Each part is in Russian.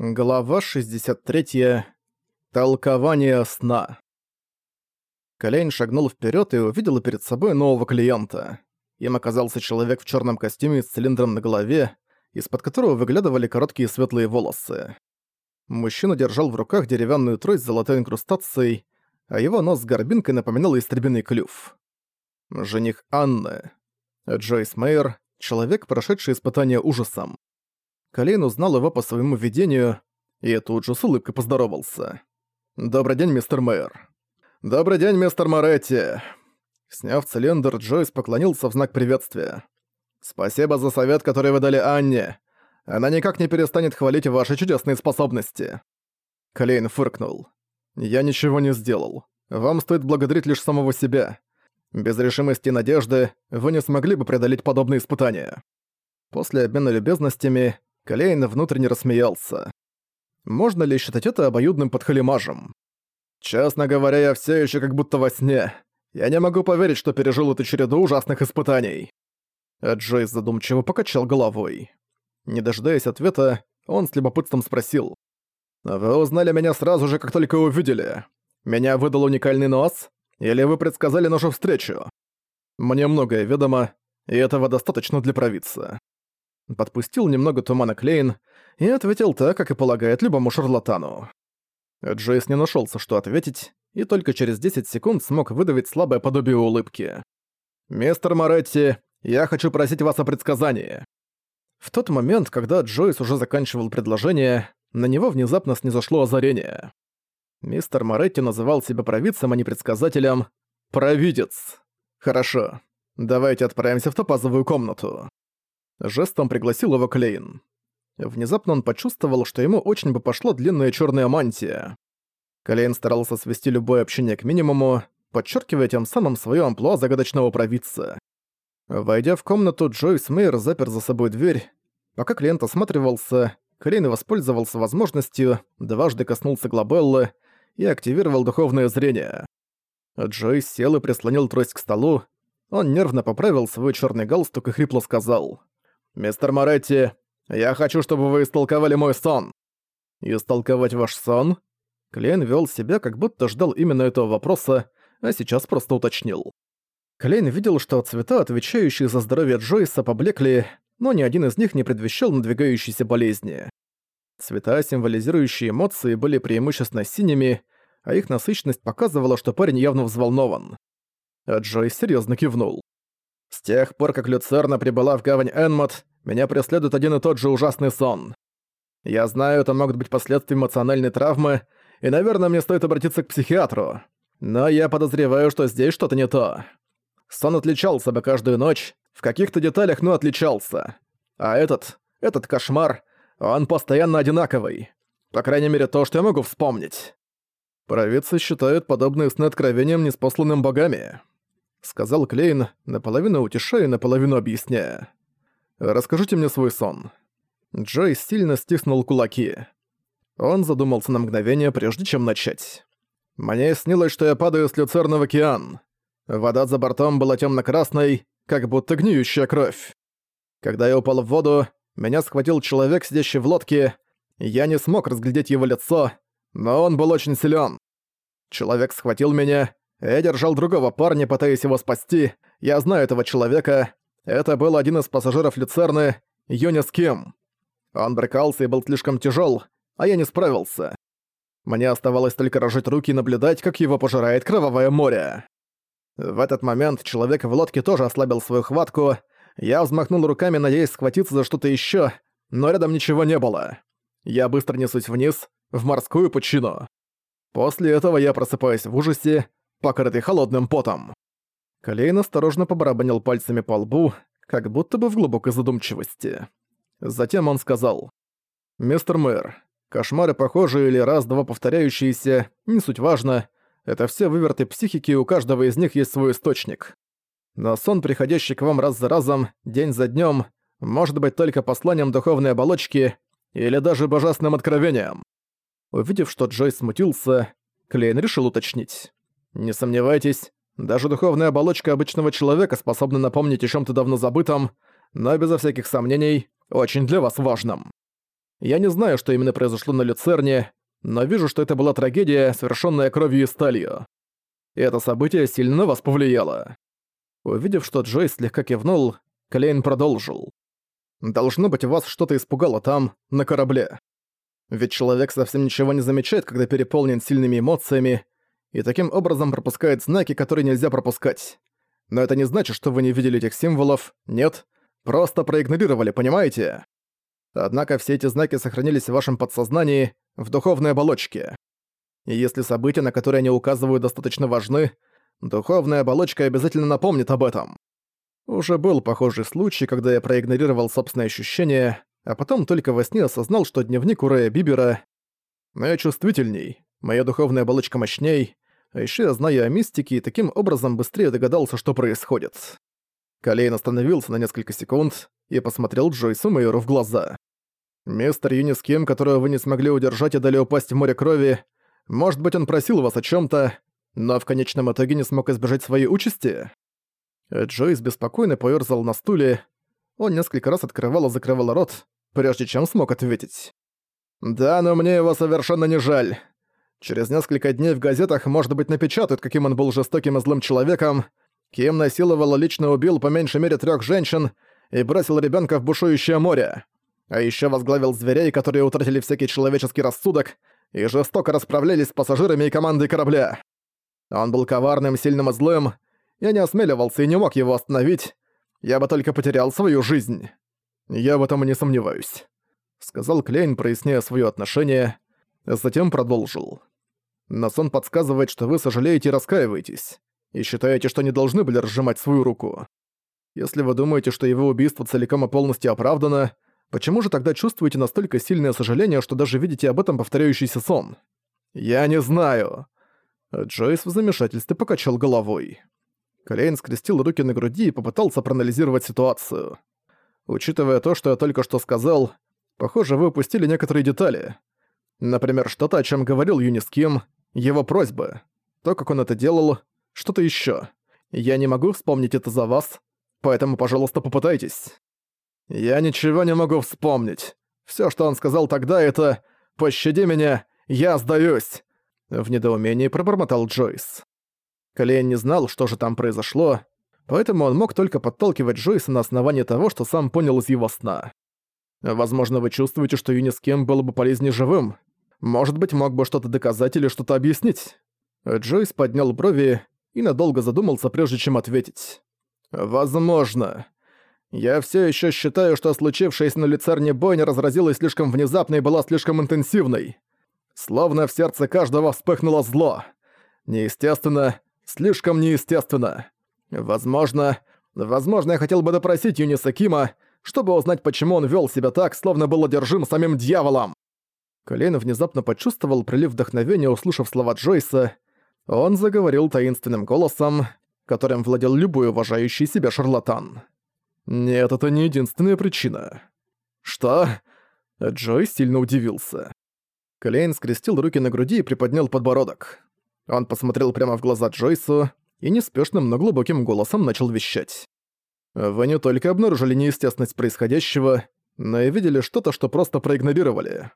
Глава 63. Толкование сна. Колейн шагнул вперед и увидел перед собой нового клиента. Им оказался человек в черном костюме с цилиндром на голове, из-под которого выглядывали короткие светлые волосы. Мужчина держал в руках деревянную трость с золотой инкрустацией, а его нос с горбинкой напоминал истребиный клюв. Жених Анны. Джойс Мейер, человек, прошедший испытание ужасом. Колейн узнал его по своему видению и тут же с улыбкой поздоровался. «Добрый день, мистер Мэр». «Добрый день, мистер Моретти». Сняв цилиндр, Джойс поклонился в знак приветствия. «Спасибо за совет, который вы дали Анне. Она никак не перестанет хвалить ваши чудесные способности». Колейн фыркнул. «Я ничего не сделал. Вам стоит благодарить лишь самого себя. Без решимости и надежды вы не смогли бы преодолеть подобные испытания». После обмена любезностями Калейн внутренне рассмеялся. Можно ли считать это обоюдным подхалимажем? Честно говоря, я все еще как будто во сне. Я не могу поверить, что пережил эту череду ужасных испытаний. А задумчиво покачал головой. Не дожидаясь ответа, он с любопытством спросил. «Вы узнали меня сразу же, как только увидели. Меня выдал уникальный нос? Или вы предсказали нашу встречу? Мне многое ведомо, и этого достаточно для провидца подпустил немного тумана Клейн и ответил так, как и полагает любому шарлатану. Джейс не нашелся, что ответить, и только через 10 секунд смог выдавить слабое подобие улыбки. «Мистер Моретти, я хочу просить вас о предсказании». В тот момент, когда Джойс уже заканчивал предложение, на него внезапно снизошло озарение. Мистер Моретти называл себя провидцем, а не предсказателем. «Провидец». «Хорошо. Давайте отправимся в топазовую комнату». Жестом пригласил его Клейн. Внезапно он почувствовал, что ему очень бы пошла длинная черная мантия. Клейн старался свести любое общение к минимуму, подчеркивая тем самым свое амплуа загадочного провидца. Войдя в комнату, Джойс Мейер запер за собой дверь. Пока клиент осматривался, Клейн воспользовался возможностью, дважды коснулся глобеллы и активировал духовное зрение. Джойс сел и прислонил трость к столу. Он нервно поправил свой черный галстук и хрипло сказал. «Мистер Моретти, я хочу, чтобы вы истолковали мой сон». «Истолковать ваш сон?» Клейн вел себя, как будто ждал именно этого вопроса, а сейчас просто уточнил. Клейн видел, что цвета, отвечающие за здоровье Джойса, поблекли, но ни один из них не предвещал надвигающейся болезни. Цвета, символизирующие эмоции, были преимущественно синими, а их насыщенность показывала, что парень явно взволнован. А Джойс серьезно кивнул. С тех пор, как Люцерна прибыла в гавань Энмот, меня преследует один и тот же ужасный сон. Я знаю, это могут быть последствия эмоциональной травмы, и, наверное, мне стоит обратиться к психиатру. Но я подозреваю, что здесь что-то не то. Сон отличался бы каждую ночь, в каких-то деталях, но отличался. А этот, этот кошмар, он постоянно одинаковый. По крайней мере, то, что я могу вспомнить. Провидцы считают подобные сны откровением неспосланным богами. — сказал Клейн, наполовину утешая, наполовину объясняя. «Расскажите мне свой сон». Джой сильно стиснул кулаки. Он задумался на мгновение, прежде чем начать. «Мне снилось, что я падаю с люцерна в океан. Вода за бортом была темно-красной, как будто гниющая кровь. Когда я упал в воду, меня схватил человек, сидящий в лодке. Я не смог разглядеть его лицо, но он был очень силен. Человек схватил меня, я держал другого парня, пытаясь его спасти. Я знаю этого человека. Это был один из пассажиров Люцерны, Юнис Ким. Он брыкался и был слишком тяжел, а я не справился. Мне оставалось только рожать руки и наблюдать, как его пожирает кровавое море. В этот момент человек в лодке тоже ослабил свою хватку. Я взмахнул руками, надеясь схватиться за что-то еще, но рядом ничего не было. Я быстро несусь вниз, в морскую пучину. После этого я просыпаюсь в ужасе, покрытый холодным потом. Колейн осторожно побарабанил пальцами по лбу, как будто бы в глубокой задумчивости. Затем он сказал. «Мистер Мэр, кошмары похожие или раз-два повторяющиеся, не суть важно, это все выверты психики, и у каждого из них есть свой источник. Но сон, приходящий к вам раз за разом, день за днем, может быть только посланием духовной оболочки или даже божественным откровением». Увидев, что Джой смутился, Клейн решил уточнить. Не сомневайтесь, даже духовная оболочка обычного человека способна напомнить о чем-то давно забытом, но безо всяких сомнений, очень для вас важном. Я не знаю, что именно произошло на Люцерне, но вижу, что это была трагедия, совершенная кровью и сталью. И это событие сильно на вас повлияло». Увидев, что Джойс слегка кивнул, Клейн продолжил. «Должно быть, вас что-то испугало там, на корабле. Ведь человек совсем ничего не замечает, когда переполнен сильными эмоциями, и таким образом пропускает знаки, которые нельзя пропускать. Но это не значит, что вы не видели этих символов, нет, просто проигнорировали, понимаете? Однако все эти знаки сохранились в вашем подсознании, в духовной оболочке. И если события, на которые они указывают, достаточно важны, духовная оболочка обязательно напомнит об этом. Уже был похожий случай, когда я проигнорировал собственные ощущения, а потом только во сне осознал, что дневник у Рэя Бибера... Но я чувствительней, моя духовная оболочка мощней, а ещё я знаю о мистике и таким образом быстрее догадался, что происходит. Калейн остановился на несколько секунд и посмотрел Джойсу Мейеру в глаза. «Мистер Юниским, которого вы не смогли удержать и дали упасть в море крови, может быть, он просил вас о чём-то, но в конечном итоге не смог избежать своей участи?» Джойс беспокойно поёрзал на стуле. Он несколько раз открывал и закрывал рот, прежде чем смог ответить. «Да, но мне его совершенно не жаль. Через несколько дней в газетах, может быть, напечатают, каким он был жестоким и злым человеком, Ким насиловал и лично убил по меньшей мере трех женщин и бросил ребенка в бушующее море. А еще возглавил зверей, которые утратили всякий человеческий рассудок и жестоко расправлялись с пассажирами и командой корабля. Он был коварным, сильным и злым. Я не осмеливался и не мог его остановить. Я бы только потерял свою жизнь. «Я в этом и не сомневаюсь», — сказал Клейн, проясняя свое отношение, затем продолжил. «Но сон подсказывает, что вы сожалеете и раскаиваетесь, и считаете, что не должны были разжимать свою руку. Если вы думаете, что его убийство целиком и полностью оправдано, почему же тогда чувствуете настолько сильное сожаление, что даже видите об этом повторяющийся сон? Я не знаю». Джойс в замешательстве покачал головой. Клейн скрестил руки на груди и попытался проанализировать ситуацию. Учитывая то, что я только что сказал, похоже, вы упустили некоторые детали. Например, что-то, о чем говорил Юнис Ким, его просьбы, то, как он это делал, что-то еще. Я не могу вспомнить это за вас, поэтому, пожалуйста, попытайтесь. Я ничего не могу вспомнить. Все, что он сказал тогда, это «Пощади меня, я сдаюсь!» В недоумении пробормотал Джойс. Клейн не знал, что же там произошло, поэтому он мог только подталкивать Джойса на основании того, что сам понял из его сна. Возможно, вы чувствуете, что Юнис Кем было бы полезнее живым. Может быть, мог бы что-то доказать или что-то объяснить. Джойс поднял брови и надолго задумался, прежде чем ответить. «Возможно. Я все еще считаю, что случившаяся на Лицарне бойня разразилась слишком внезапно и была слишком интенсивной. Словно в сердце каждого вспыхнуло зло. Неестественно, слишком неестественно. Возможно, возможно, я хотел бы допросить Юниса Кима, чтобы узнать, почему он вел себя так, словно был одержим самим дьяволом. Колейн внезапно почувствовал прилив вдохновения, услышав слова Джойса. Он заговорил таинственным голосом, которым владел любой уважающий себя шарлатан. «Нет, это не единственная причина». «Что?» Джойс сильно удивился. Колейн скрестил руки на груди и приподнял подбородок. Он посмотрел прямо в глаза Джойсу, и неспешным, но глубоким голосом начал вещать. «Вы не только обнаружили неестественность происходящего, но и видели что-то, что просто проигнорировали.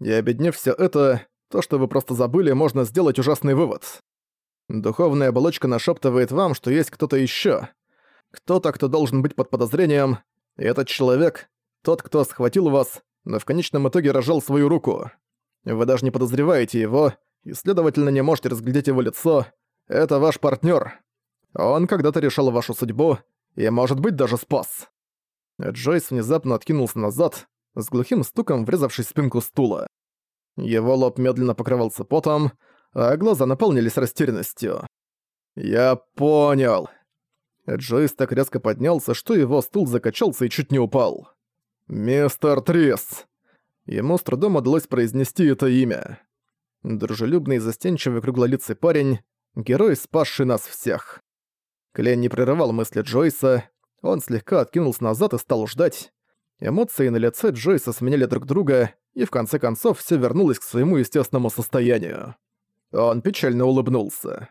И обеднев все это, то, что вы просто забыли, можно сделать ужасный вывод. Духовная оболочка нашептывает вам, что есть кто-то еще, Кто-то, кто должен быть под подозрением, и этот человек, тот, кто схватил вас, но в конечном итоге рожал свою руку. Вы даже не подозреваете его, и, следовательно, не можете разглядеть его лицо, это ваш партнер. Он когда-то решал вашу судьбу и, может быть, даже спас». Джойс внезапно откинулся назад, с глухим стуком врезавшись в спинку стула. Его лоб медленно покрывался потом, а глаза наполнились растерянностью. «Я понял». Джойс так резко поднялся, что его стул закачался и чуть не упал. «Мистер Трис!» Ему с трудом удалось произнести это имя. Дружелюбный и застенчивый круглолицый парень, Герой, спасший нас всех. Клен не прерывал мысли Джойса, он слегка откинулся назад и стал ждать. Эмоции на лице Джойса сменили друг друга, и в конце концов все вернулось к своему естественному состоянию. Он печально улыбнулся.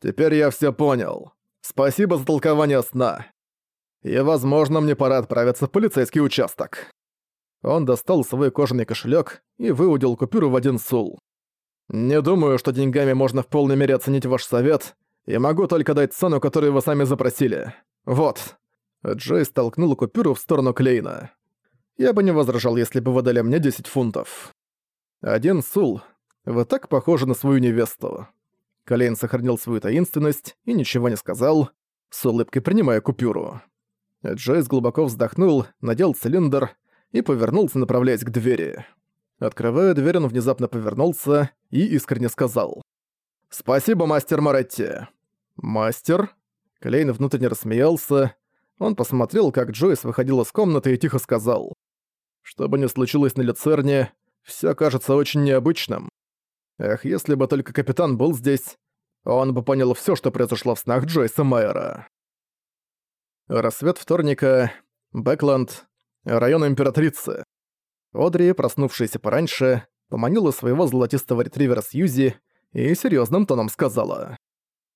«Теперь я все понял. Спасибо за толкование сна. И, возможно, мне пора отправиться в полицейский участок». Он достал свой кожаный кошелек и выудил купюру в один сул. «Не думаю, что деньгами можно в полной мере оценить ваш совет, и могу только дать цену, которую вы сами запросили. Вот». Джей столкнул купюру в сторону Клейна. «Я бы не возражал, если бы вы дали мне 10 фунтов». «Один сул. Вы так похожи на свою невесту». Клейн сохранил свою таинственность и ничего не сказал, с улыбкой принимая купюру. Джейс глубоко вздохнул, надел цилиндр и повернулся, направляясь к двери. Открывая дверь, он внезапно повернулся и искренне сказал. «Спасибо, мастер Моретти». «Мастер?» Клейн внутренне рассмеялся. Он посмотрел, как Джойс выходил из комнаты и тихо сказал. «Что бы ни случилось на Люцерне, все кажется очень необычным. Эх, если бы только капитан был здесь, он бы понял все, что произошло в снах Джойса Майера». Рассвет вторника. Бэкленд. Район Императрицы. Одри, проснувшаяся пораньше, поманила своего золотистого ретривера Сьюзи и серьезным тоном сказала.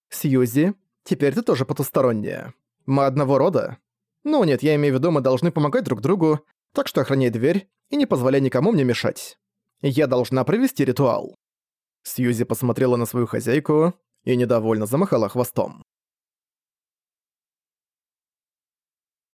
«Сьюзи, теперь ты тоже потусторонняя. Мы одного рода? Ну нет, я имею в виду, мы должны помогать друг другу, так что охраняй дверь и не позволяй никому мне мешать. Я должна провести ритуал». Сьюзи посмотрела на свою хозяйку и недовольно замахала хвостом.